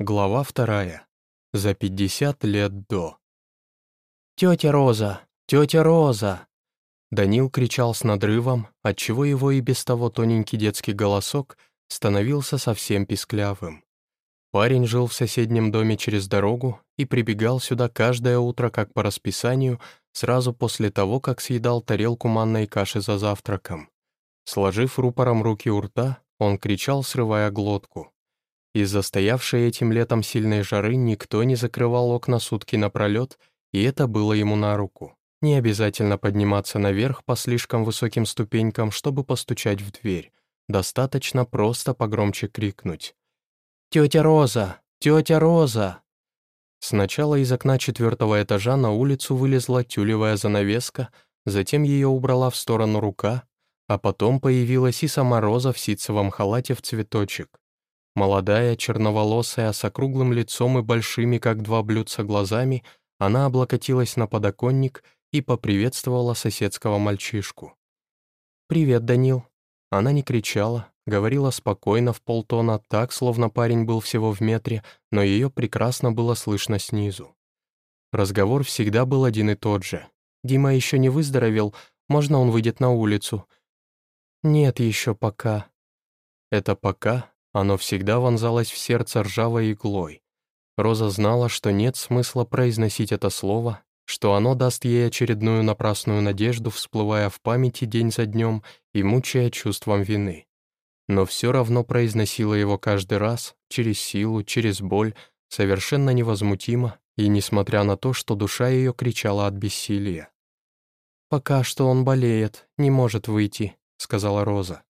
Глава вторая. За 50 лет до. «Тетя Роза! Тетя Роза!» Данил кричал с надрывом, отчего его и без того тоненький детский голосок становился совсем писклявым. Парень жил в соседнем доме через дорогу и прибегал сюда каждое утро, как по расписанию, сразу после того, как съедал тарелку манной каши за завтраком. Сложив рупором руки у рта, он кричал, срывая глотку. Из-за стоявшей этим летом сильной жары никто не закрывал окна сутки напролет, и это было ему на руку. Не обязательно подниматься наверх по слишком высоким ступенькам, чтобы постучать в дверь. Достаточно просто погромче крикнуть. «Тетя Роза! Тетя Роза!» Сначала из окна четвертого этажа на улицу вылезла тюлевая занавеска, затем ее убрала в сторону рука, а потом появилась и сама Роза в ситцевом халате в цветочек. Молодая, черноволосая, с округлым лицом и большими, как два блюдца, глазами, она облокотилась на подоконник и поприветствовала соседского мальчишку. «Привет, Данил». Она не кричала, говорила спокойно в полтона, так, словно парень был всего в метре, но ее прекрасно было слышно снизу. Разговор всегда был один и тот же. «Дима еще не выздоровел, можно он выйдет на улицу?» «Нет еще пока». Это «пока» Оно всегда вонзалось в сердце ржавой иглой. Роза знала, что нет смысла произносить это слово, что оно даст ей очередную напрасную надежду, всплывая в памяти день за днем и мучая чувством вины. Но все равно произносила его каждый раз, через силу, через боль, совершенно невозмутимо, и несмотря на то, что душа ее кричала от бессилия. «Пока что он болеет, не может выйти», — сказала Роза.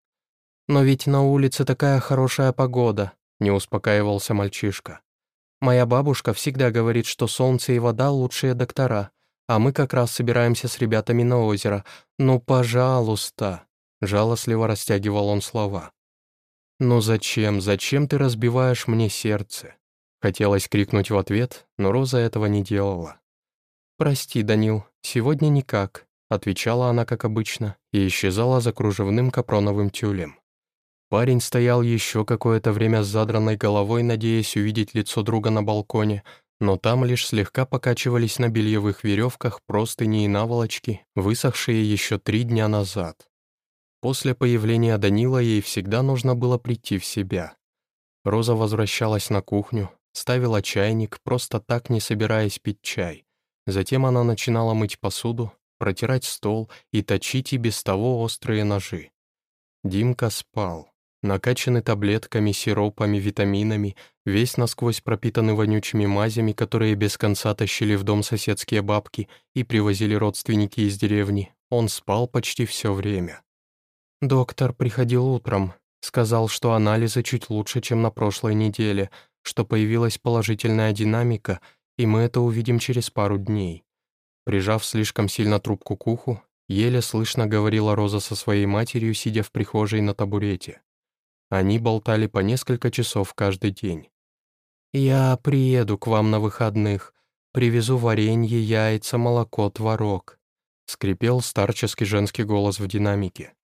«Но ведь на улице такая хорошая погода», — не успокаивался мальчишка. «Моя бабушка всегда говорит, что солнце и вода — лучшие доктора, а мы как раз собираемся с ребятами на озеро. Ну, пожалуйста!» — жалостливо растягивал он слова. «Ну зачем, зачем ты разбиваешь мне сердце?» Хотелось крикнуть в ответ, но Роза этого не делала. «Прости, Данил, сегодня никак», — отвечала она, как обычно, и исчезала за кружевным капроновым тюлем. Парень стоял еще какое-то время с задранной головой, надеясь увидеть лицо друга на балконе, но там лишь слегка покачивались на бельевых веревках простыни и наволочки, высохшие еще три дня назад. После появления Данила ей всегда нужно было прийти в себя. Роза возвращалась на кухню, ставила чайник, просто так не собираясь пить чай. Затем она начинала мыть посуду, протирать стол и точить и без того острые ножи. Димка спал накачанный таблетками, сиропами, витаминами, весь насквозь пропитанный вонючими мазями, которые без конца тащили в дом соседские бабки и привозили родственники из деревни. Он спал почти все время. Доктор приходил утром, сказал, что анализы чуть лучше, чем на прошлой неделе, что появилась положительная динамика, и мы это увидим через пару дней. Прижав слишком сильно трубку к уху, еле слышно говорила Роза со своей матерью, сидя в прихожей на табурете. Они болтали по несколько часов каждый день. «Я приеду к вам на выходных, привезу варенье, яйца, молоко, творог», скрипел старческий женский голос в динамике.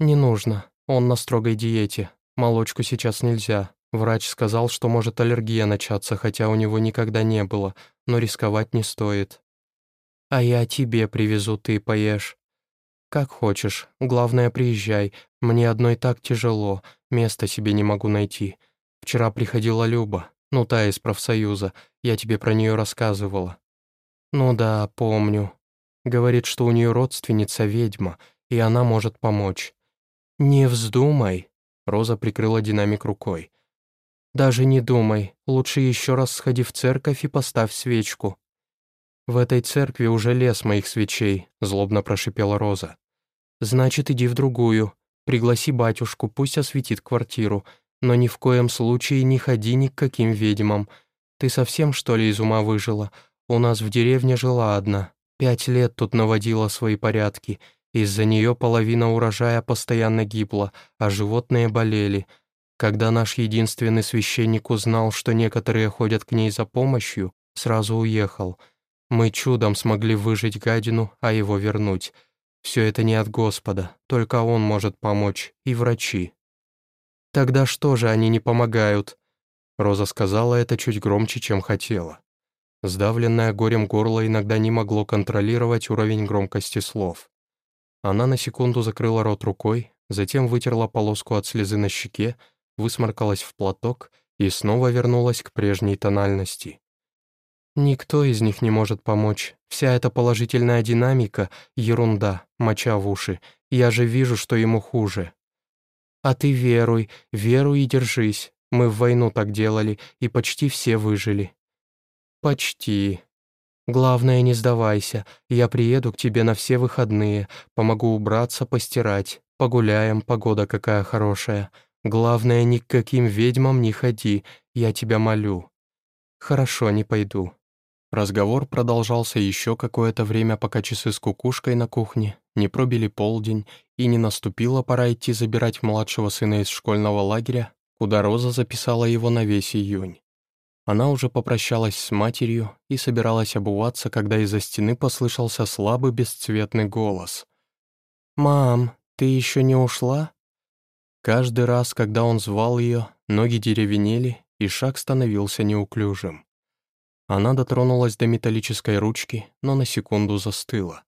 «Не нужно, он на строгой диете, молочку сейчас нельзя. Врач сказал, что может аллергия начаться, хотя у него никогда не было, но рисковать не стоит. А я тебе привезу, ты поешь. Как хочешь, главное, приезжай, мне одной так тяжело, места себе не могу найти. Вчера приходила Люба, ну та из профсоюза, я тебе про нее рассказывала». «Ну да, помню. Говорит, что у нее родственница ведьма, и она может помочь». «Не вздумай», — Роза прикрыла динамик рукой. «Даже не думай, лучше еще раз сходи в церковь и поставь свечку». «В этой церкви уже лес моих свечей», — злобно прошипела Роза. «Значит, иди в другую. Пригласи батюшку, пусть осветит квартиру, но ни в коем случае не ходи ни к каким ведьмам. Ты совсем, что ли, из ума выжила? У нас в деревне жила одна. Пять лет тут наводила свои порядки. Из-за нее половина урожая постоянно гибла, а животные болели. Когда наш единственный священник узнал, что некоторые ходят к ней за помощью, сразу уехал. Мы чудом смогли выжить гадину, а его вернуть. Все это не от Господа, только Он может помочь, и врачи. Тогда что же они не помогают? Роза сказала это чуть громче, чем хотела. Сдавленное горем горло иногда не могло контролировать уровень громкости слов. Она на секунду закрыла рот рукой, затем вытерла полоску от слезы на щеке, высморкалась в платок и снова вернулась к прежней тональности. «Никто из них не может помочь. Вся эта положительная динамика — ерунда, моча в уши. Я же вижу, что ему хуже. А ты веруй, веруй и держись. Мы в войну так делали, и почти все выжили». «Почти. Главное, не сдавайся. Я приеду к тебе на все выходные, помогу убраться, постирать. Погуляем, погода какая хорошая. Главное, ни к каким ведьмам не ходи, я тебя молю». «Хорошо, не пойду. Разговор продолжался еще какое-то время, пока часы с кукушкой на кухне не пробили полдень и не наступила пора идти забирать младшего сына из школьного лагеря, куда Роза записала его на весь июнь. Она уже попрощалась с матерью и собиралась обуваться, когда из-за стены послышался слабый бесцветный голос. «Мам, ты еще не ушла?» Каждый раз, когда он звал ее, ноги деревенели, и шаг становился неуклюжим. Она дотронулась до металлической ручки, но на секунду застыла.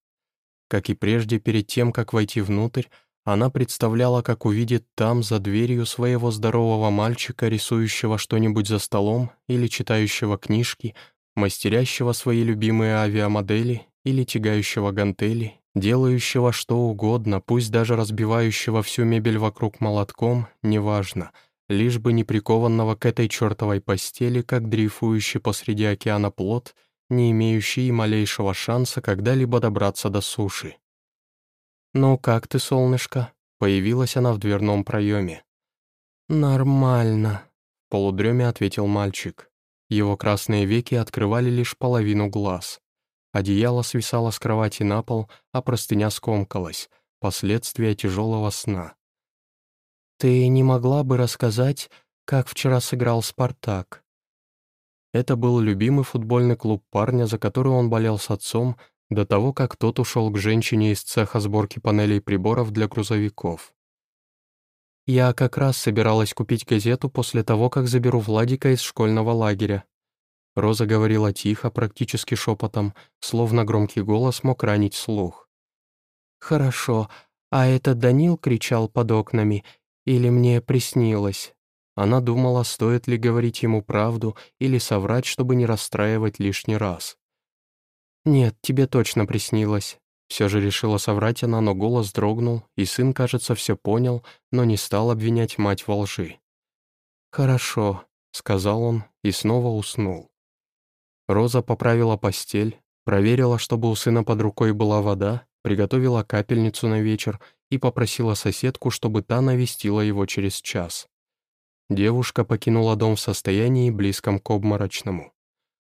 Как и прежде, перед тем, как войти внутрь, она представляла, как увидит там, за дверью своего здорового мальчика, рисующего что-нибудь за столом или читающего книжки, мастерящего свои любимые авиамодели или тягающего гантели, делающего что угодно, пусть даже разбивающего всю мебель вокруг молотком, неважно — лишь бы не прикованного к этой чертовой постели, как дрейфующий посреди океана плод, не имеющий и малейшего шанса когда-либо добраться до суши. «Ну как ты, солнышко?» — появилась она в дверном проеме. «Нормально», — в полудреме ответил мальчик. Его красные веки открывали лишь половину глаз. Одеяло свисало с кровати на пол, а простыня скомкалась, последствия тяжелого сна. «Ты не могла бы рассказать, как вчера сыграл «Спартак»?» Это был любимый футбольный клуб парня, за который он болел с отцом, до того, как тот ушел к женщине из цеха сборки панелей приборов для грузовиков. «Я как раз собиралась купить газету после того, как заберу Владика из школьного лагеря». Роза говорила тихо, практически шепотом, словно громкий голос мог ранить слух. «Хорошо, а этот Данил кричал под окнами, или мне приснилось? Она думала, стоит ли говорить ему правду или соврать, чтобы не расстраивать лишний раз. «Нет, тебе точно приснилось». Все же решила соврать она, но голос дрогнул, и сын, кажется, все понял, но не стал обвинять мать во лжи. «Хорошо», — сказал он и снова уснул. Роза поправила постель, проверила, чтобы у сына под рукой была вода, приготовила капельницу на вечер и попросила соседку, чтобы та навестила его через час. Девушка покинула дом в состоянии, близком к обморочному.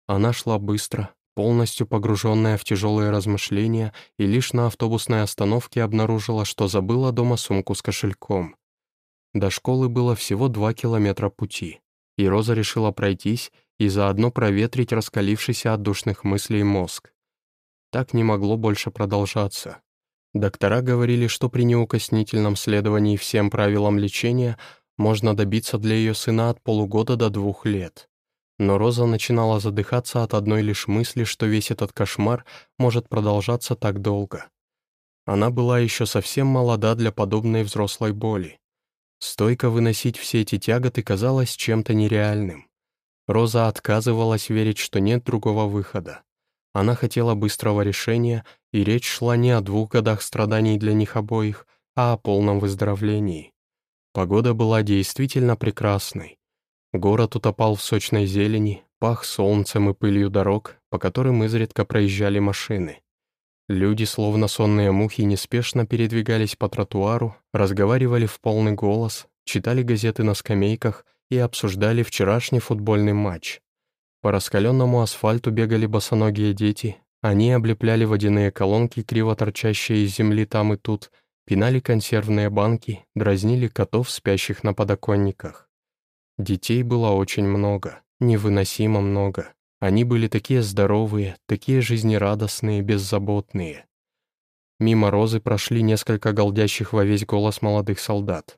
Она шла быстро, полностью погруженная в тяжелые размышления, и лишь на автобусной остановке обнаружила, что забыла дома сумку с кошельком. До школы было всего два километра пути, и Роза решила пройтись и заодно проветрить раскалившийся от душных мыслей мозг. Так не могло больше продолжаться. Доктора говорили, что при неукоснительном следовании всем правилам лечения можно добиться для ее сына от полугода до двух лет. Но Роза начинала задыхаться от одной лишь мысли, что весь этот кошмар может продолжаться так долго. Она была еще совсем молода для подобной взрослой боли. Стойко выносить все эти тяготы казалось чем-то нереальным. Роза отказывалась верить, что нет другого выхода. Она хотела быстрого решения, и речь шла не о двух годах страданий для них обоих, а о полном выздоровлении. Погода была действительно прекрасной. Город утопал в сочной зелени, пах солнцем и пылью дорог, по которым изредка проезжали машины. Люди, словно сонные мухи, неспешно передвигались по тротуару, разговаривали в полный голос, читали газеты на скамейках и обсуждали вчерашний футбольный матч. По раскаленному асфальту бегали босоногие дети, они облепляли водяные колонки, криво торчащие из земли там и тут, пинали консервные банки, дразнили котов, спящих на подоконниках. Детей было очень много, невыносимо много. Они были такие здоровые, такие жизнерадостные, беззаботные. Мимо Розы прошли несколько голдящих во весь голос молодых солдат.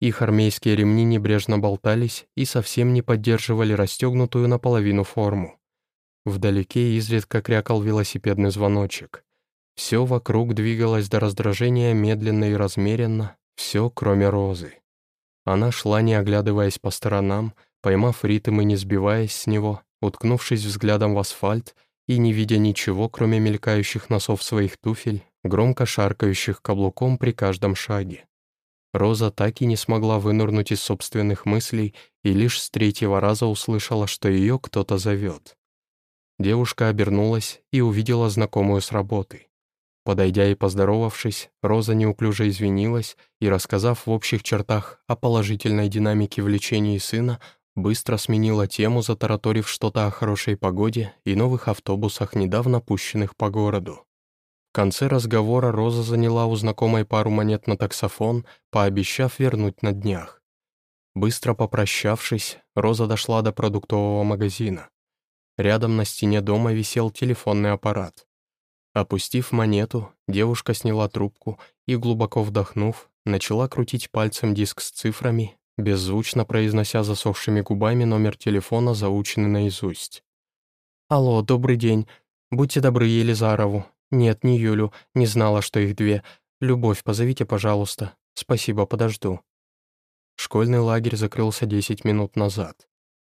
Их армейские ремни небрежно болтались и совсем не поддерживали расстегнутую наполовину форму. Вдалеке изредка крякал велосипедный звоночек. Все вокруг двигалось до раздражения медленно и размеренно, все, кроме Розы. Она шла, не оглядываясь по сторонам, поймав ритм и не сбиваясь с него, уткнувшись взглядом в асфальт и не видя ничего, кроме мелькающих носов своих туфель, громко шаркающих каблуком при каждом шаге. Роза так и не смогла вынырнуть из собственных мыслей и лишь с третьего раза услышала, что ее кто-то зовет. Девушка обернулась и увидела знакомую с работы. Подойдя и поздоровавшись, Роза неуклюже извинилась и, рассказав в общих чертах о положительной динамике влечений сына, быстро сменила тему, затараторив что-то о хорошей погоде и новых автобусах, недавно пущенных по городу конце разговора Роза заняла у знакомой пару монет на таксофон, пообещав вернуть на днях. Быстро попрощавшись, Роза дошла до продуктового магазина. Рядом на стене дома висел телефонный аппарат. Опустив монету, девушка сняла трубку и, глубоко вдохнув, начала крутить пальцем диск с цифрами, беззвучно произнося засохшими губами номер телефона, заученный наизусть. «Алло, добрый день. Будьте добры Елизарову. «Нет, не Юлю, не знала, что их две. Любовь, позовите, пожалуйста. Спасибо, подожду». Школьный лагерь закрылся 10 минут назад.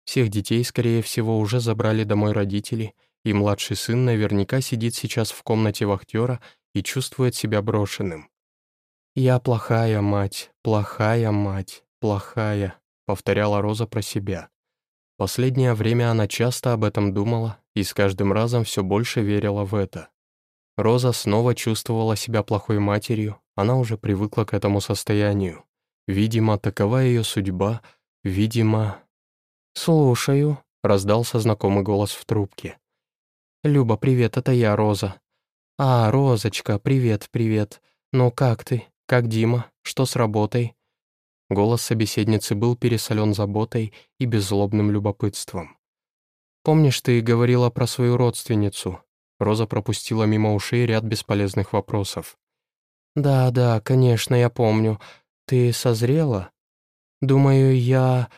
Всех детей, скорее всего, уже забрали домой родители, и младший сын наверняка сидит сейчас в комнате вахтера и чувствует себя брошенным. «Я плохая мать, плохая мать, плохая», — повторяла Роза про себя. Последнее время она часто об этом думала и с каждым разом все больше верила в это. Роза снова чувствовала себя плохой матерью, она уже привыкла к этому состоянию. Видимо, такова ее судьба, видимо... «Слушаю», — раздался знакомый голос в трубке. «Люба, привет, это я, Роза». «А, Розочка, привет, привет. Ну как ты? Как Дима? Что с работой?» Голос собеседницы был пересолен заботой и беззлобным любопытством. «Помнишь, ты говорила про свою родственницу, Роза пропустила мимо ушей ряд бесполезных вопросов. «Да, да, конечно, я помню. Ты созрела? Думаю, я...»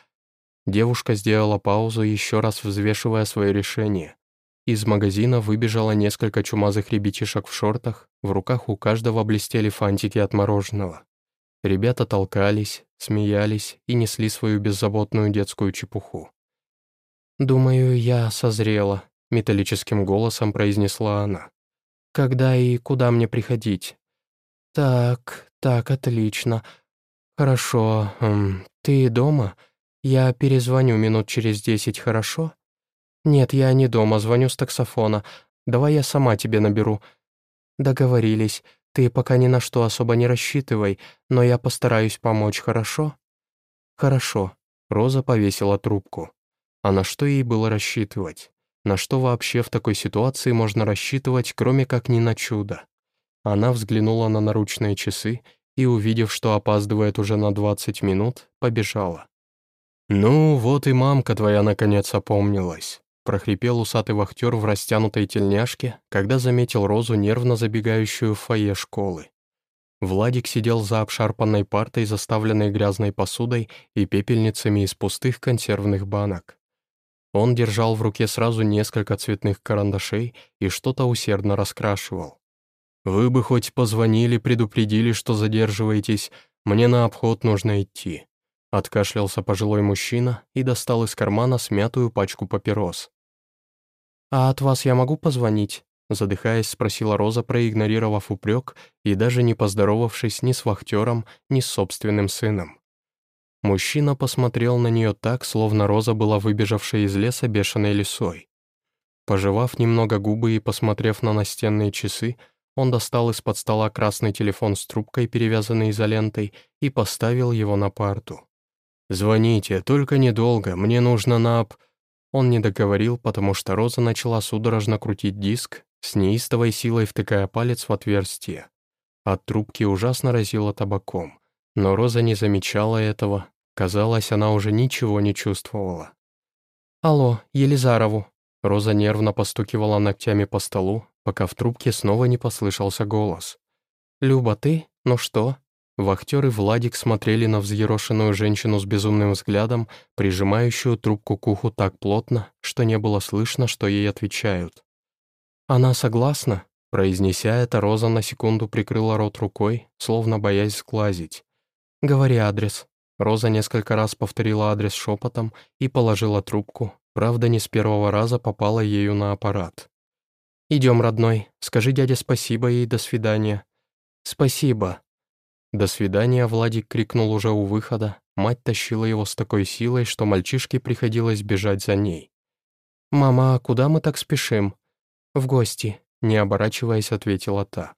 Девушка сделала паузу, еще раз взвешивая свое решение. Из магазина выбежало несколько чумазых ребятишек в шортах, в руках у каждого блестели фантики от мороженого. Ребята толкались, смеялись и несли свою беззаботную детскую чепуху. «Думаю, я созрела», — металлическим голосом произнесла она. «Когда и куда мне приходить?» «Так, так, отлично. Хорошо. Ты дома? Я перезвоню минут через десять, хорошо?» «Нет, я не дома, звоню с таксофона. Давай я сама тебе наберу». «Договорились. Ты пока ни на что особо не рассчитывай, но я постараюсь помочь, хорошо?» «Хорошо». Роза повесила трубку. А на что ей было рассчитывать? На что вообще в такой ситуации можно рассчитывать, кроме как не на чудо? Она взглянула на наручные часы и, увидев, что опаздывает уже на 20 минут, побежала. «Ну, вот и мамка твоя наконец опомнилась», — прохрипел усатый вахтер в растянутой тельняшке, когда заметил Розу, нервно забегающую в фойе школы. Владик сидел за обшарпанной партой, заставленной грязной посудой и пепельницами из пустых консервных банок. Он держал в руке сразу несколько цветных карандашей и что-то усердно раскрашивал. «Вы бы хоть позвонили, предупредили, что задерживаетесь, мне на обход нужно идти», откашлялся пожилой мужчина и достал из кармана смятую пачку папирос. «А от вас я могу позвонить?» задыхаясь, спросила Роза, проигнорировав упрек и даже не поздоровавшись ни с вахтером, ни с собственным сыном. Мужчина посмотрел на нее так, словно Роза была выбежавшей из леса бешеной лисой. Пожевав немного губы и посмотрев на настенные часы, он достал из-под стола красный телефон с трубкой, перевязанной изолентой, и поставил его на парту. «Звоните, только недолго, мне нужно на...» Он не договорил, потому что Роза начала судорожно крутить диск, с неистовой силой втыкая палец в отверстие. От трубки ужасно разило табаком. Но Роза не замечала этого. Казалось, она уже ничего не чувствовала. «Алло, Елизарову!» Роза нервно постукивала ногтями по столу, пока в трубке снова не послышался голос. «Люба, ты? Ну что?» Вахтер и Владик смотрели на взъерошенную женщину с безумным взглядом, прижимающую трубку к уху так плотно, что не было слышно, что ей отвечают. «Она согласна?» Произнеся это, Роза на секунду прикрыла рот рукой, словно боясь сглазить. «Говори адрес». Роза несколько раз повторила адрес шепотом и положила трубку, правда, не с первого раза попала ею на аппарат. «Идем, родной, скажи дяде спасибо и до свидания». «Спасибо», «До свидания!» Владик крикнул уже у выхода. Мать тащила его с такой силой, что мальчишке приходилось бежать за ней. «Мама, а куда мы так спешим?» «В гости», — не оборачиваясь, ответила та.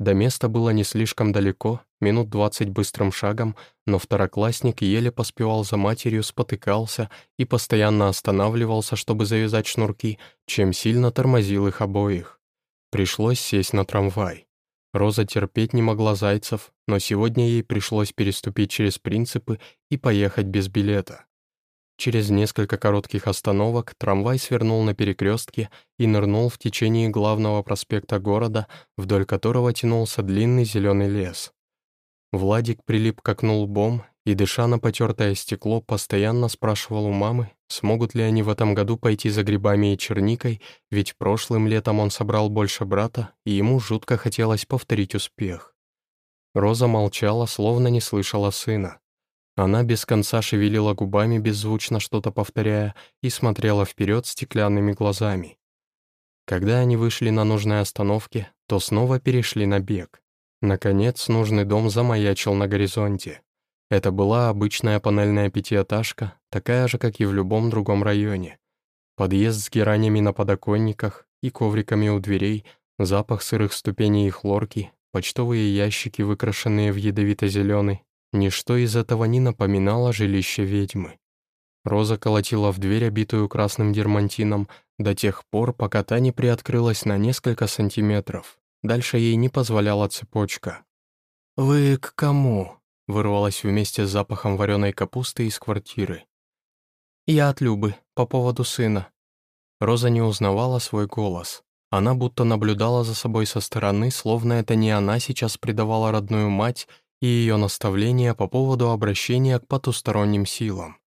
До места было не слишком далеко, минут двадцать быстрым шагом, но второклассник еле поспевал за матерью, спотыкался и постоянно останавливался, чтобы завязать шнурки, чем сильно тормозил их обоих. Пришлось сесть на трамвай. Роза терпеть не могла зайцев, но сегодня ей пришлось переступить через принципы и поехать без билета. Через несколько коротких остановок трамвай свернул на перекрестке и нырнул в течение главного проспекта города, вдоль которого тянулся длинный зеленый лес. Владик прилип к окну лбом и, дыша на потертое стекло, постоянно спрашивал у мамы, смогут ли они в этом году пойти за грибами и черникой, ведь прошлым летом он собрал больше брата, и ему жутко хотелось повторить успех. Роза молчала, словно не слышала сына. Она без конца шевелила губами, беззвучно что-то повторяя, и смотрела вперед стеклянными глазами. Когда они вышли на нужной остановке, то снова перешли на бег. Наконец, нужный дом замаячил на горизонте. Это была обычная панельная пятиэтажка, такая же, как и в любом другом районе. Подъезд с геранями на подоконниках и ковриками у дверей, запах сырых ступеней и хлорки, почтовые ящики, выкрашенные в ядовито-зеленый. Ничто из этого не напоминало жилище ведьмы. Роза колотила в дверь, обитую красным дермантином, до тех пор, пока та не приоткрылась на несколько сантиметров. Дальше ей не позволяла цепочка. «Вы к кому?» вырвалась вместе с запахом вареной капусты из квартиры. «Я от Любы, по поводу сына». Роза не узнавала свой голос. Она будто наблюдала за собой со стороны, словно это не она сейчас предавала родную мать и ее наставления по поводу обращения к потусторонним силам.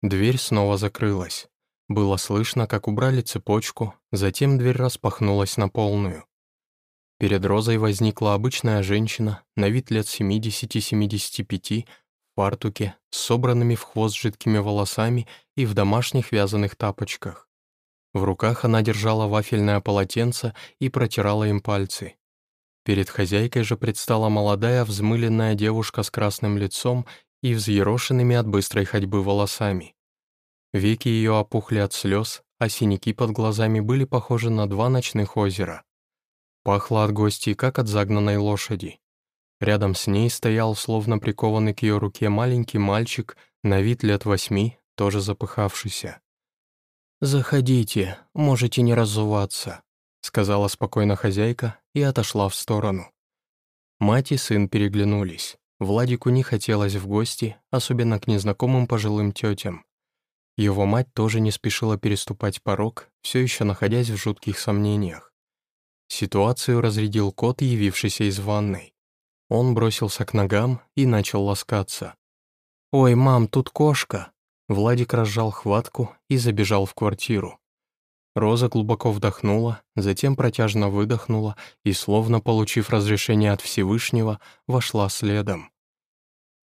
Дверь снова закрылась. Было слышно, как убрали цепочку, затем дверь распахнулась на полную. Перед Розой возникла обычная женщина, на вид лет 70-75, в фартуке, с собранными в хвост жидкими волосами и в домашних вязаных тапочках. В руках она держала вафельное полотенце и протирала им пальцы. Перед хозяйкой же предстала молодая взмыленная девушка с красным лицом и взъерошенными от быстрой ходьбы волосами. Веки ее опухли от слез, а синяки под глазами были похожи на два ночных озера. Пахло от гостей, как от загнанной лошади. Рядом с ней стоял, словно прикованный к ее руке, маленький мальчик, на вид лет восьми, тоже запыхавшийся. «Заходите, можете не разуваться», — сказала спокойно хозяйка и отошла в сторону. Мать и сын переглянулись. Владику не хотелось в гости, особенно к незнакомым пожилым тетям. Его мать тоже не спешила переступать порог, все еще находясь в жутких сомнениях. Ситуацию разрядил кот, явившийся из ванной. Он бросился к ногам и начал ласкаться. «Ой, мам, тут кошка!» Владик разжал хватку и забежал в квартиру. Роза глубоко вдохнула, затем протяжно выдохнула и, словно получив разрешение от Всевышнего, вошла следом.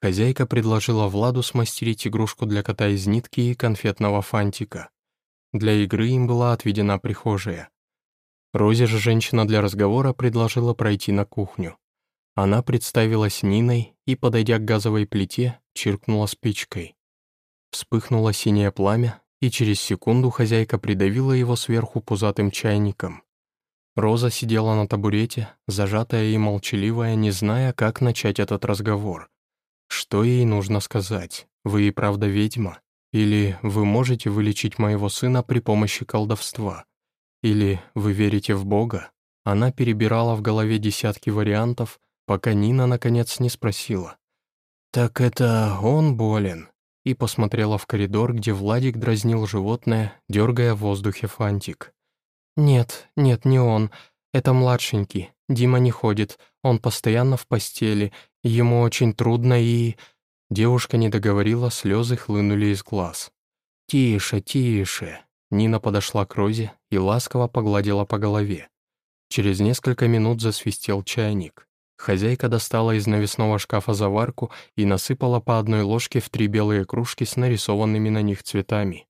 Хозяйка предложила Владу смастерить игрушку для кота из нитки и конфетного фантика. Для игры им была отведена прихожая. Розе же женщина для разговора предложила пройти на кухню. Она представилась Ниной и, подойдя к газовой плите, чиркнула спичкой. Вспыхнуло синее пламя, и через секунду хозяйка придавила его сверху пузатым чайником. Роза сидела на табурете, зажатая и молчаливая, не зная, как начать этот разговор. Что ей нужно сказать? Вы и правда ведьма? Или вы можете вылечить моего сына при помощи колдовства? Или «Вы верите в Бога?» Она перебирала в голове десятки вариантов, пока Нина наконец не спросила. «Так это он болен?» И посмотрела в коридор, где Владик дразнил животное, дергая в воздухе фантик. «Нет, нет, не он. Это младшенький. Дима не ходит. Он постоянно в постели. Ему очень трудно и...» Девушка не договорила, слезы хлынули из глаз. «Тише, тише!» Нина подошла к Розе и ласково погладила по голове. Через несколько минут засвистел чайник. Хозяйка достала из навесного шкафа заварку и насыпала по одной ложке в три белые кружки с нарисованными на них цветами.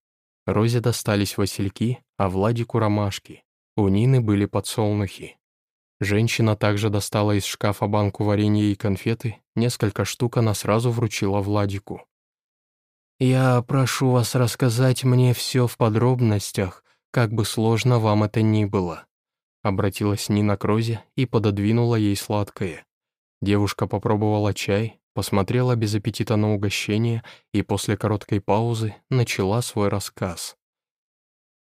Розе достались васильки, а Владику — ромашки. У Нины были подсолнухи. Женщина также достала из шкафа банку варенья и конфеты, несколько штук она сразу вручила Владику. «Я прошу вас рассказать мне все в подробностях, как бы сложно вам это ни было», обратилась Нина к Розе и пододвинула ей сладкое. Девушка попробовала чай, посмотрела без аппетита на угощение и после короткой паузы начала свой рассказ.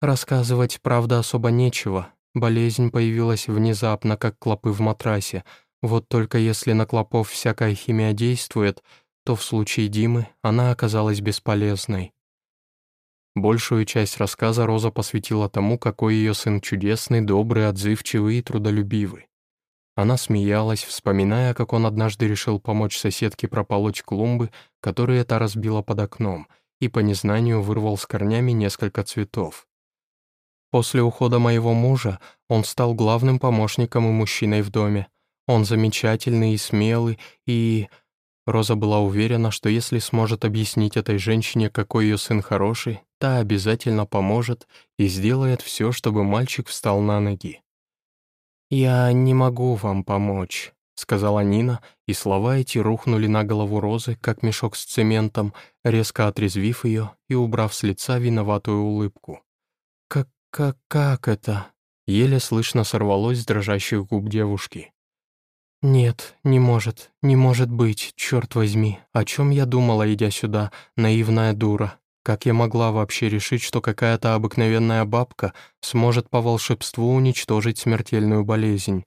Рассказывать, правда, особо нечего, Болезнь появилась внезапно, как клопы в матрасе. Вот только если на клопов всякая химия действует, то в случае Димы она оказалась бесполезной. Большую часть рассказа Роза посвятила тому, какой ее сын чудесный, добрый, отзывчивый и трудолюбивый. Она смеялась, вспоминая, как он однажды решил помочь соседке прополоть клумбы, которые та разбила под окном, и по незнанию вырвал с корнями несколько цветов. После ухода моего мужа он стал главным помощником и мужчиной в доме. Он замечательный и смелый, и... Роза была уверена, что если сможет объяснить этой женщине, какой ее сын хороший, та обязательно поможет и сделает все, чтобы мальчик встал на ноги. «Я не могу вам помочь», — сказала Нина, и слова эти рухнули на голову Розы, как мешок с цементом, резко отрезвив ее и убрав с лица виноватую улыбку. «Как, как это?» Еле слышно сорвалось с дрожащих губ девушки. «Нет, не может, не может быть, черт возьми. О чем я думала, идя сюда, наивная дура? Как я могла вообще решить, что какая-то обыкновенная бабка сможет по волшебству уничтожить смертельную болезнь?»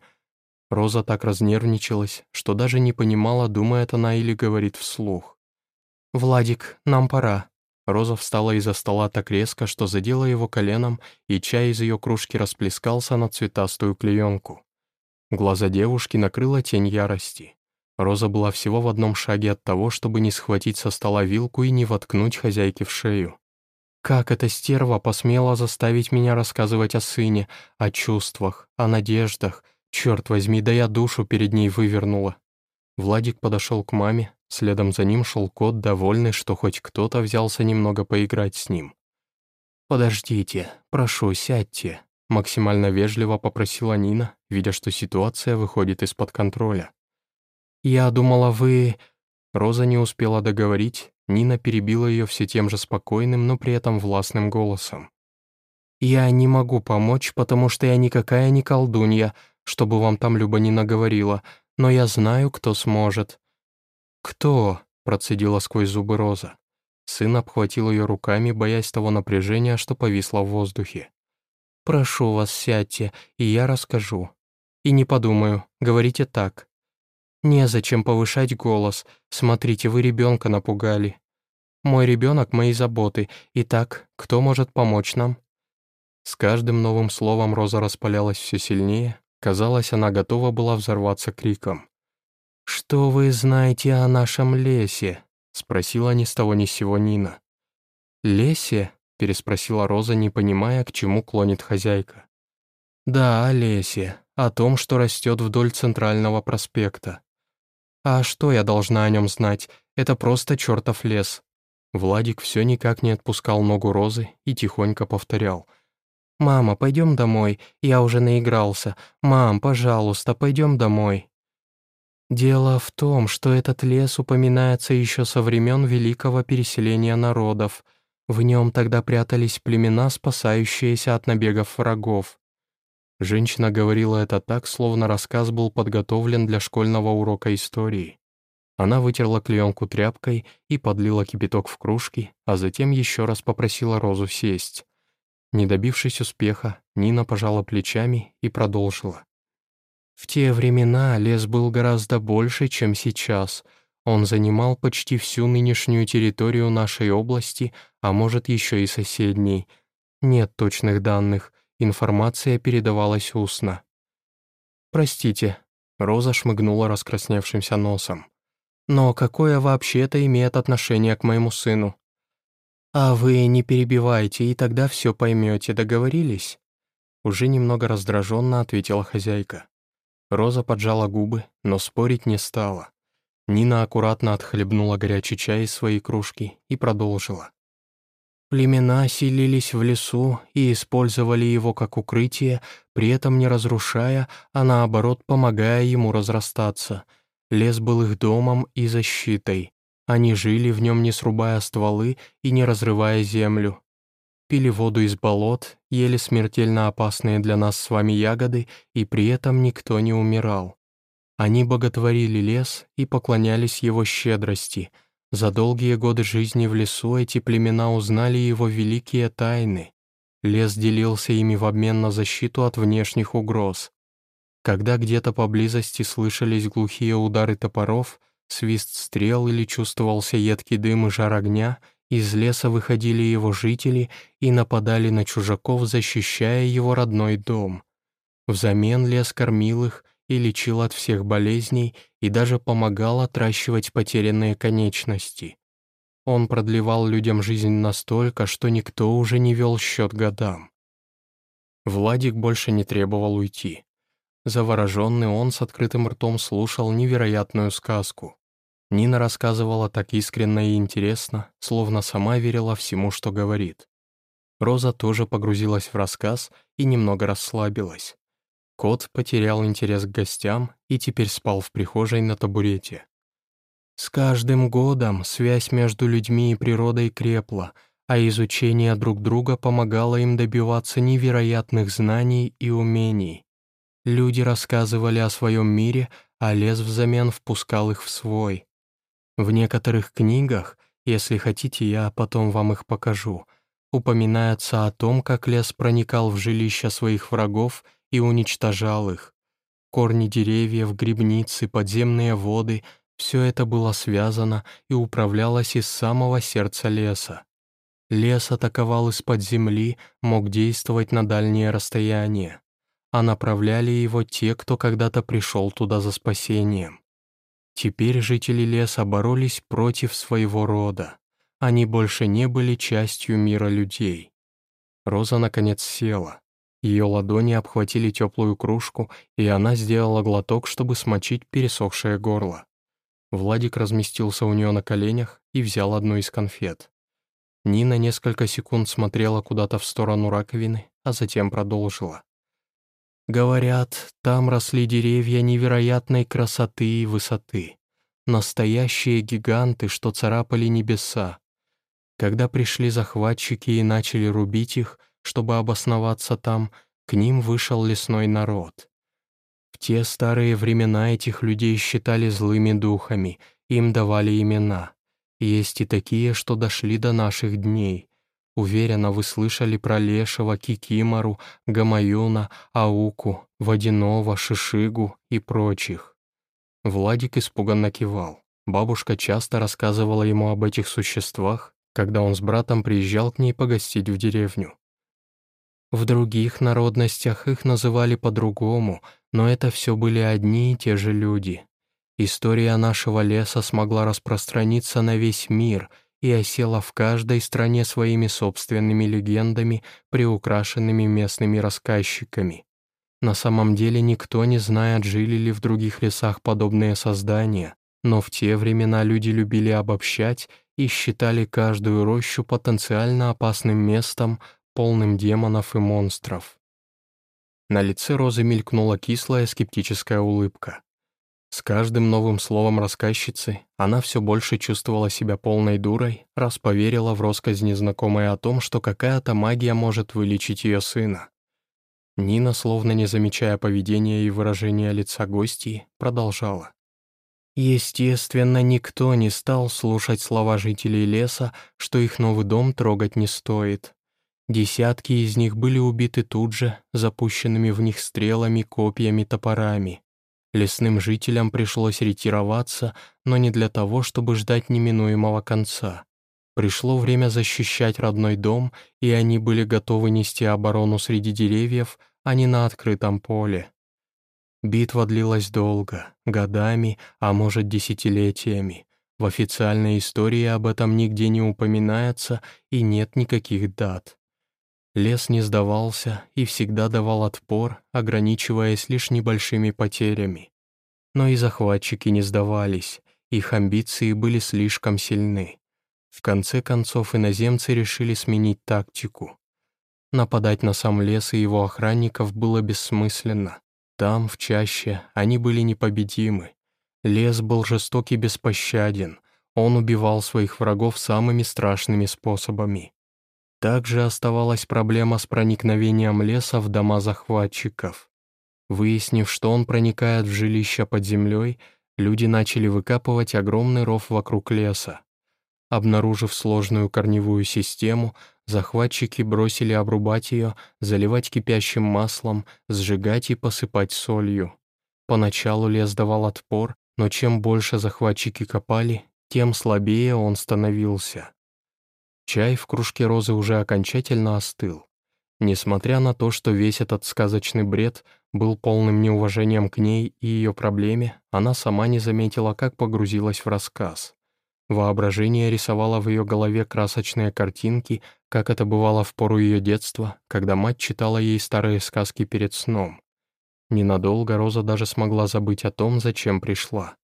Роза так разнервничалась, что даже не понимала, думает она или говорит вслух. «Владик, нам пора», Роза встала из-за стола так резко, что задела его коленом, и чай из ее кружки расплескался на цветастую клеенку. Глаза девушки накрыла тень ярости. Роза была всего в одном шаге от того, чтобы не схватить со стола вилку и не воткнуть хозяйке в шею. Как эта стерва посмела заставить меня рассказывать о сыне, о чувствах, о надеждах? Черт возьми, да я душу перед ней вывернула. Владик подошел к маме, Следом за ним шел кот, довольный, что хоть кто-то взялся немного поиграть с ним. «Подождите, прошу, сядьте», — максимально вежливо попросила Нина, видя, что ситуация выходит из-под контроля. «Я думала, вы...» Роза не успела договорить, Нина перебила ее все тем же спокойным, но при этом властным голосом. «Я не могу помочь, потому что я никакая не колдунья, чтобы вам там Люба не наговорила, но я знаю, кто сможет. «Кто?» — процедила сквозь зубы Роза. Сын обхватил ее руками, боясь того напряжения, что повисло в воздухе. «Прошу вас, сядьте, и я расскажу. И не подумаю, говорите так. Незачем повышать голос, смотрите, вы ребенка напугали. Мой ребенок — мои заботы, Итак, кто может помочь нам?» С каждым новым словом Роза распалялась все сильнее, казалось, она готова была взорваться криком. «Что вы знаете о нашем лесе?» — спросила ни с того ни с сего Нина. «Лесе?» — переспросила Роза, не понимая, к чему клонит хозяйка. «Да, о о том, что растет вдоль центрального проспекта. А что я должна о нем знать? Это просто чертов лес». Владик все никак не отпускал ногу Розы и тихонько повторял. «Мама, пойдем домой, я уже наигрался. Мам, пожалуйста, пойдем домой». Дело в том, что этот лес упоминается еще со времен великого переселения народов. В нем тогда прятались племена, спасающиеся от набегов врагов. Женщина говорила это так, словно рассказ был подготовлен для школьного урока истории. Она вытерла клеенку тряпкой и подлила кипяток в кружки, а затем еще раз попросила Розу сесть. Не добившись успеха, Нина пожала плечами и продолжила. В те времена лес был гораздо больше, чем сейчас. Он занимал почти всю нынешнюю территорию нашей области, а может еще и соседней. Нет точных данных, информация передавалась устно. «Простите», — Роза шмыгнула раскрасневшимся носом. Но какое вообще это имеет отношение к моему сыну? А вы не перебивайте, и тогда все поймете, договорились? Уже немного раздраженно ответила хозяйка. Роза поджала губы, но спорить не стала. Нина аккуратно отхлебнула горячий чай из своей кружки и продолжила. Племена селились в лесу и использовали его как укрытие, при этом не разрушая, а наоборот помогая ему разрастаться. Лес был их домом и защитой. Они жили в нем, не срубая стволы и не разрывая землю. Пили воду из болот, ели смертельно опасные для нас с вами ягоды, и при этом никто не умирал. Они боготворили лес и поклонялись его щедрости — за долгие годы жизни в лесу эти племена узнали его великие тайны. Лес делился ими в обмен на защиту от внешних угроз. Когда где-то поблизости слышались глухие удары топоров, свист стрел или чувствовался едкий дым и жар огня, из леса выходили его жители и нападали на чужаков, защищая его родной дом. Взамен лес кормил их и лечил от всех болезней и даже помогал отращивать потерянные конечности. Он продлевал людям жизнь настолько, что никто уже не вел счет годам. Владик больше не требовал уйти. Завороженный он с открытым ртом слушал невероятную сказку. Нина рассказывала так искренне и интересно, словно сама верила всему, что говорит. Роза тоже погрузилась в рассказ и немного расслабилась. Кот потерял интерес к гостям и теперь спал в прихожей на табурете. С каждым годом связь между людьми и природой крепла, а изучение друг друга помогало им добиваться невероятных знаний и умений. Люди рассказывали о своем мире, а лес взамен впускал их в свой. В некоторых книгах, если хотите, я потом вам их покажу, упоминается о том, как лес проникал в жилища своих врагов и уничтожал их. Корни деревьев, грибницы, подземные воды — все это было связано и управлялось из самого сердца леса. Лес атаковал из-под земли, мог действовать на дальние расстояния, а направляли его те, кто когда-то пришел туда за спасением. Теперь жители леса боролись против своего рода. Они больше не были частью мира людей. Роза, наконец, села. Ее ладони обхватили теплую кружку, и она сделала глоток, чтобы смочить пересохшее горло. Владик разместился у нее на коленях и взял одну из конфет. Нина несколько секунд смотрела куда-то в сторону раковины, а затем продолжила. «Говорят, там росли деревья невероятной красоты и высоты. Настоящие гиганты, что царапали небеса. Когда пришли захватчики и начали рубить их, чтобы обосноваться там, к ним вышел лесной народ. В те старые времена этих людей считали злыми духами, им давали имена. Есть и такие, что дошли до наших дней. Уверена, вы слышали про Лешего, Кикимору, Гамаюна, Ауку, Водяного, Шишигу и прочих. Владик испуганно кивал. Бабушка часто рассказывала ему об этих существах, когда он с братом приезжал к ней погостить в деревню. В других народностях их называли по-другому, но это все были одни и те же люди. История нашего леса смогла распространиться на весь мир и осела в каждой стране своими собственными легендами, приукрашенными местными рассказчиками. На самом деле никто не знает, жили ли в других лесах подобные создания, но в те времена люди любили обобщать и считали каждую рощу потенциально опасным местом, полным демонов и монстров. На лице Розы мелькнула кислая скептическая улыбка. С каждым новым словом рассказчицы она все больше чувствовала себя полной дурой, раз поверила в роскость незнакомой о том, что какая-то магия может вылечить ее сына. Нина, словно не замечая поведения и выражения лица гостей, продолжала. Естественно, никто не стал слушать слова жителей леса, что их новый дом трогать не стоит. Десятки из них были убиты тут же, запущенными в них стрелами, копьями, топорами. Лесным жителям пришлось ретироваться, но не для того, чтобы ждать неминуемого конца. Пришло время защищать родной дом, и они были готовы нести оборону среди деревьев, а не на открытом поле. Битва длилась долго, годами, а может десятилетиями. В официальной истории об этом нигде не упоминается и нет никаких дат. Лес не сдавался и всегда давал отпор, ограничиваясь лишь небольшими потерями. Но и захватчики не сдавались, их амбиции были слишком сильны. В конце концов иноземцы решили сменить тактику. Нападать на сам лес и его охранников было бессмысленно. Там, в чаще, они были непобедимы. Лес был жесток и беспощаден, он убивал своих врагов самыми страшными способами. Также оставалась проблема с проникновением леса в дома захватчиков. Выяснив, что он проникает в жилища под землей, люди начали выкапывать огромный ров вокруг леса. Обнаружив сложную корневую систему, захватчики бросили обрубать ее, заливать кипящим маслом, сжигать и посыпать солью. Поначалу лес давал отпор, но чем больше захватчики копали, тем слабее он становился. Чай в кружке розы уже окончательно остыл. Несмотря на то, что весь этот сказочный бред был полным неуважением к ней и ее проблеме, она сама не заметила, как погрузилась в рассказ. Воображение рисовало в ее голове красочные картинки, как это бывало в пору ее детства, когда мать читала ей старые сказки перед сном. Ненадолго Роза даже смогла забыть о том, зачем пришла.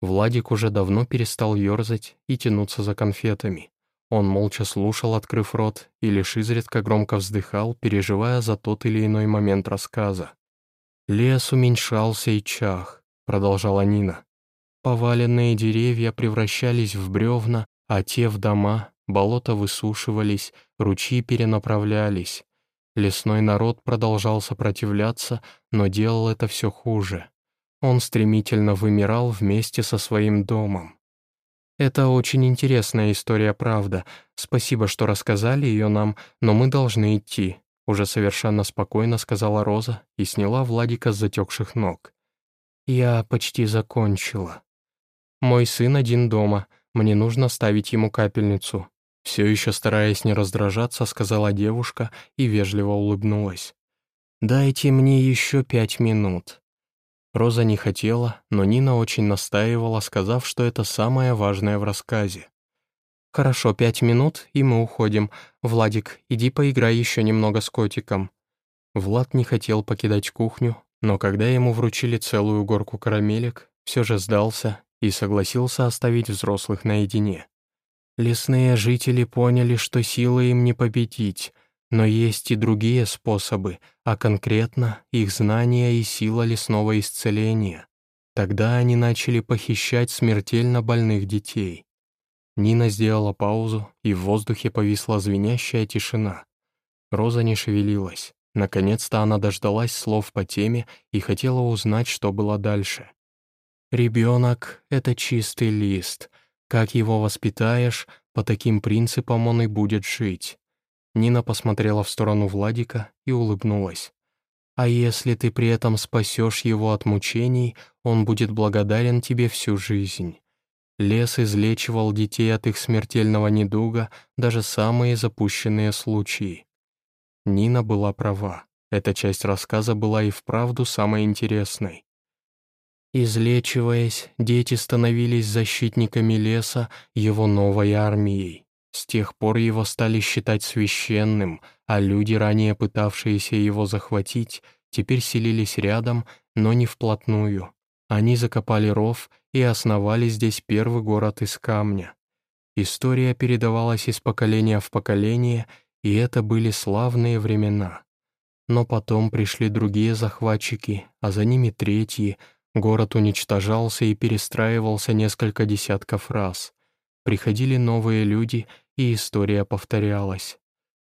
Владик уже давно перестал ерзать и тянуться за конфетами. Он молча слушал, открыв рот, и лишь изредка громко вздыхал, переживая за тот или иной момент рассказа. «Лес уменьшался и чах», — продолжала Нина. Поваленные деревья превращались в бревна, а те в дома, болота высушивались, ручьи перенаправлялись. Лесной народ продолжал сопротивляться, но делал это все хуже. Он стремительно вымирал вместе со своим домом. Это очень интересная история, правда. Спасибо, что рассказали ее нам, но мы должны идти. Уже совершенно спокойно сказала Роза и сняла Владика с затекших ног. «Я почти закончила», «Мой сын один дома, мне нужно ставить ему капельницу». Все еще стараясь не раздражаться, сказала девушка и вежливо улыбнулась. «Дайте мне еще пять минут». Роза не хотела, но Нина очень настаивала, сказав, что это самое важное в рассказе. «Хорошо, пять минут, и мы уходим. Владик, иди поиграй еще немного с котиком». Влад не хотел покидать кухню, но когда ему вручили целую горку карамелек, все же сдался и согласился оставить взрослых наедине. Лесные жители поняли, что силы им не победить, но есть и другие способы, а конкретно их знания и сила лесного исцеления. Тогда они начали похищать смертельно больных детей. Нина сделала паузу, и в воздухе повисла звенящая тишина. Роза не шевелилась. Наконец-то она дождалась слов по теме и хотела узнать, что было дальше. Ребенок — это чистый лист. Как его воспитаешь, по таким принципам он и будет жить. Нина посмотрела в сторону Владика и улыбнулась. А если ты при этом спасешь его от мучений, он будет благодарен тебе всю жизнь. Лес излечивал детей от их смертельного недуга, даже самые запущенные случаи. Нина была права. Эта часть рассказа была и вправду самой интересной. Излечиваясь, дети становились защитниками леса, его новой армией. С тех пор его стали считать священным, а люди, ранее пытавшиеся его захватить, теперь селились рядом, но не вплотную. Они закопали ров и основали здесь первый город из камня. История передавалась из поколения в поколение, и это были славные времена. Но потом пришли другие захватчики, а за ними третьи, Город уничтожался и перестраивался несколько десятков раз. Приходили новые люди, и история повторялась.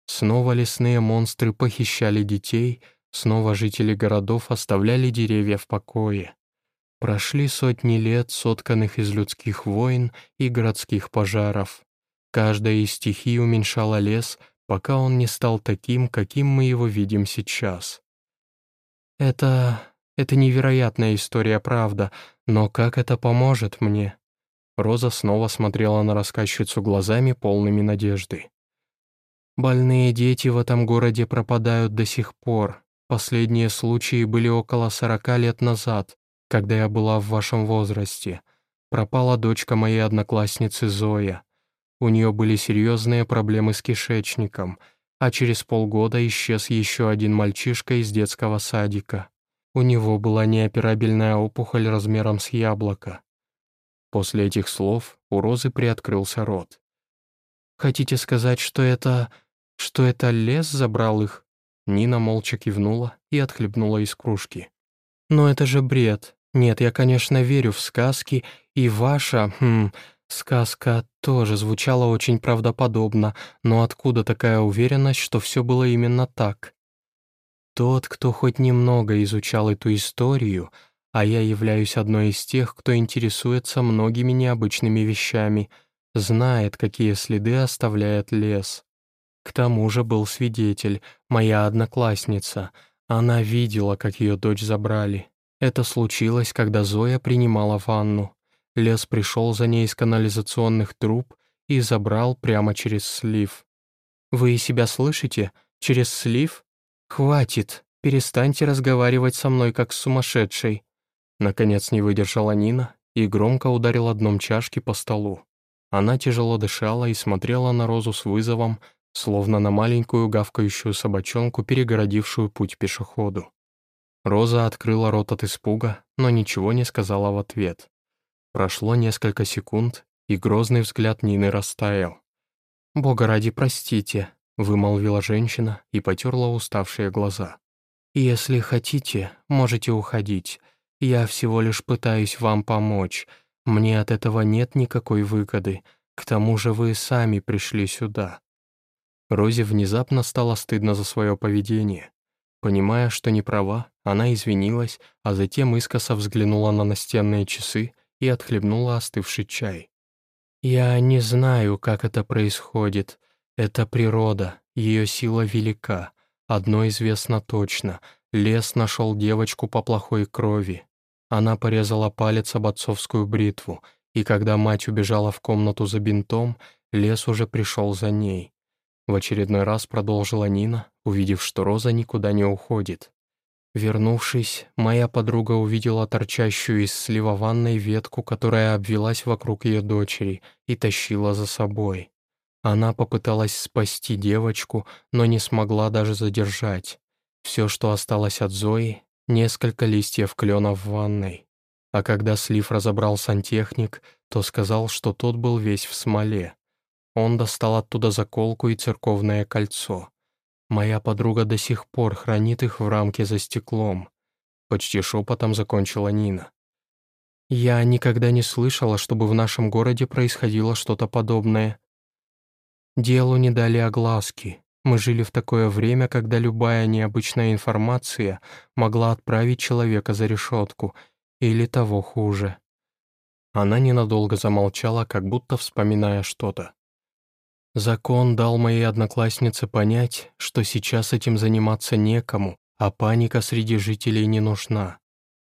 Снова лесные монстры похищали детей, снова жители городов оставляли деревья в покое. Прошли сотни лет, сотканных из людских войн и городских пожаров. Каждая из стихий уменьшала лес, пока он не стал таким, каким мы его видим сейчас. «Это это невероятная история, правда, но как это поможет мне?» Роза снова смотрела на рассказчицу глазами, полными надежды. «Больные дети в этом городе пропадают до сих пор. Последние случаи были около сорока лет назад, когда я была в вашем возрасте. Пропала дочка моей одноклассницы Зоя. У нее были серьезные проблемы с кишечником, а через полгода исчез еще один мальчишка из детского садика. У него была неоперабельная опухоль размером с яблоко. После этих слов у Розы приоткрылся рот. «Хотите сказать, что это... что это лес забрал их?» Нина молча кивнула и отхлебнула из кружки. «Но это же бред. Нет, я, конечно, верю в сказки, и ваша, хм, сказка тоже звучала очень правдоподобно, но откуда такая уверенность, что все было именно так?» Тот, кто хоть немного изучал эту историю, а я являюсь одной из тех, кто интересуется многими необычными вещами, знает, какие следы оставляет лес. К тому же был свидетель, моя одноклассница. Она видела, как ее дочь забрали. Это случилось, когда Зоя принимала ванну. Лес пришел за ней из канализационных труб и забрал прямо через слив. «Вы себя слышите? Через слив? Хватит! Перестаньте разговаривать со мной, как с сумасшедшей!» Наконец не выдержала Нина и громко ударила дном чашки по столу. Она тяжело дышала и смотрела на Розу с вызовом, словно на маленькую гавкающую собачонку, перегородившую путь пешеходу. Роза открыла рот от испуга, но ничего не сказала в ответ. Прошло несколько секунд, и грозный взгляд Нины растаял. «Бога ради, простите», — вымолвила женщина и потерла уставшие глаза. «Если хотите, можете уходить. Я всего лишь пытаюсь вам помочь. Мне от этого нет никакой выгоды. К тому же вы сами пришли сюда. Розе внезапно стало стыдно за свое поведение. Понимая, что не права, она извинилась, а затем искоса взглянула на настенные часы и отхлебнула остывший чай. «Я не знаю, как это происходит. Это природа, ее сила велика. Одно известно точно — лес нашел девочку по плохой крови. Она порезала палец об отцовскую бритву, и когда мать убежала в комнату за бинтом, лес уже пришел за ней. В очередной раз продолжила Нина, увидев, что Роза никуда не уходит. Вернувшись, моя подруга увидела торчащую из слива ванной ветку, которая обвелась вокруг ее дочери и тащила за собой. Она попыталась спасти девочку, но не смогла даже задержать. Все, что осталось от Зои, несколько листьев клена в ванной. А когда слив разобрал сантехник, то сказал, что тот был весь в смоле. Он достал оттуда заколку и церковное кольцо. Моя подруга до сих пор хранит их в рамке за стеклом. Почти шепотом закончила Нина. Я никогда не слышала, чтобы в нашем городе происходило что-то подобное. Делу не дали огласки. Мы жили в такое время, когда любая необычная информация могла отправить человека за решетку, или того хуже. Она ненадолго замолчала, как будто вспоминая что-то. Закон дал моей однокласснице понять, что сейчас этим заниматься некому, а паника среди жителей не нужна.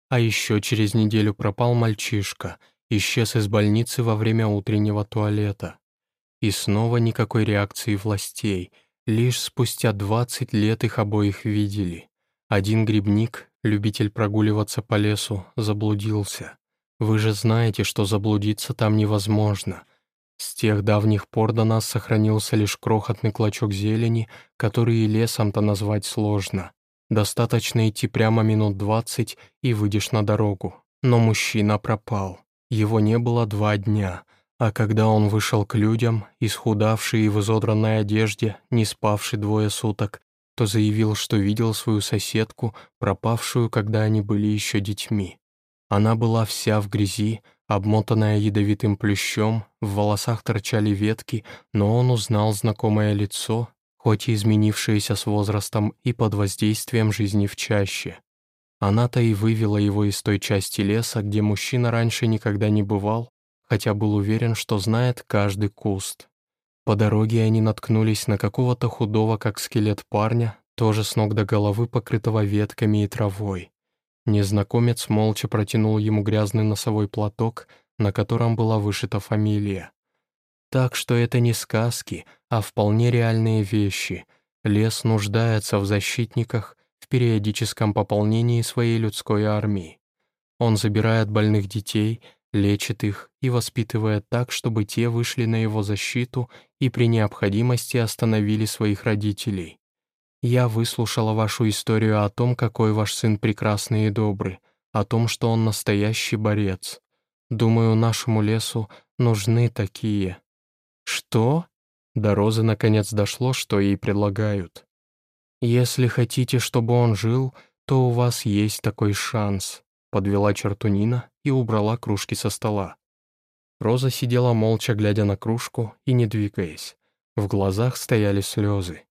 А еще через неделю пропал мальчишка, исчез из больницы во время утреннего туалета. И снова никакой реакции властей, лишь спустя 20 лет их обоих видели. Один грибник, любитель прогуливаться по лесу, заблудился. Вы же знаете, что заблудиться там невозможно — с тех давних пор до нас сохранился лишь крохотный клочок зелени, который и лесом-то назвать сложно. Достаточно идти прямо минут двадцать и выйдешь на дорогу. Но мужчина пропал. Его не было два дня, а когда он вышел к людям, исхудавший и в изодранной одежде, не спавший двое суток, то заявил, что видел свою соседку, пропавшую, когда они были еще детьми. Она была вся в грязи, Обмотанная ядовитым плющом, в волосах торчали ветки, но он узнал знакомое лицо, хоть и изменившееся с возрастом и под воздействием жизни в чаще. Она-то и вывела его из той части леса, где мужчина раньше никогда не бывал, хотя был уверен, что знает каждый куст. По дороге они наткнулись на какого-то худого, как скелет парня, тоже с ног до головы покрытого ветками и травой. Незнакомец молча протянул ему грязный носовой платок, на котором была вышита фамилия. Так что это не сказки, а вполне реальные вещи. Лес нуждается в защитниках, в периодическом пополнении своей людской армии. Он забирает больных детей, лечит их и воспитывает так, чтобы те вышли на его защиту и при необходимости остановили своих родителей. Я выслушала вашу историю о том, какой ваш сын прекрасный и добрый, о том, что он настоящий борец. Думаю, нашему лесу нужны такие. Что? До Розы наконец дошло, что ей предлагают. Если хотите, чтобы он жил, то у вас есть такой шанс подвела черту Нина и убрала кружки со стола. Роза сидела молча, глядя на кружку и не двигаясь. В глазах стояли слезы.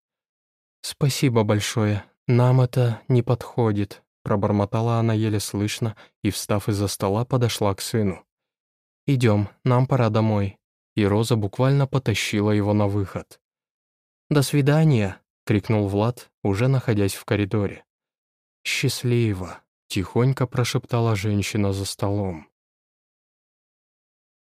«Спасибо большое, нам это не подходит», пробормотала она еле слышно и, встав из-за стола, подошла к сыну. «Идем, нам пора домой». И Роза буквально потащила его на выход. «До свидания!» — крикнул Влад, уже находясь в коридоре. «Счастливо!» — тихонько прошептала женщина за столом.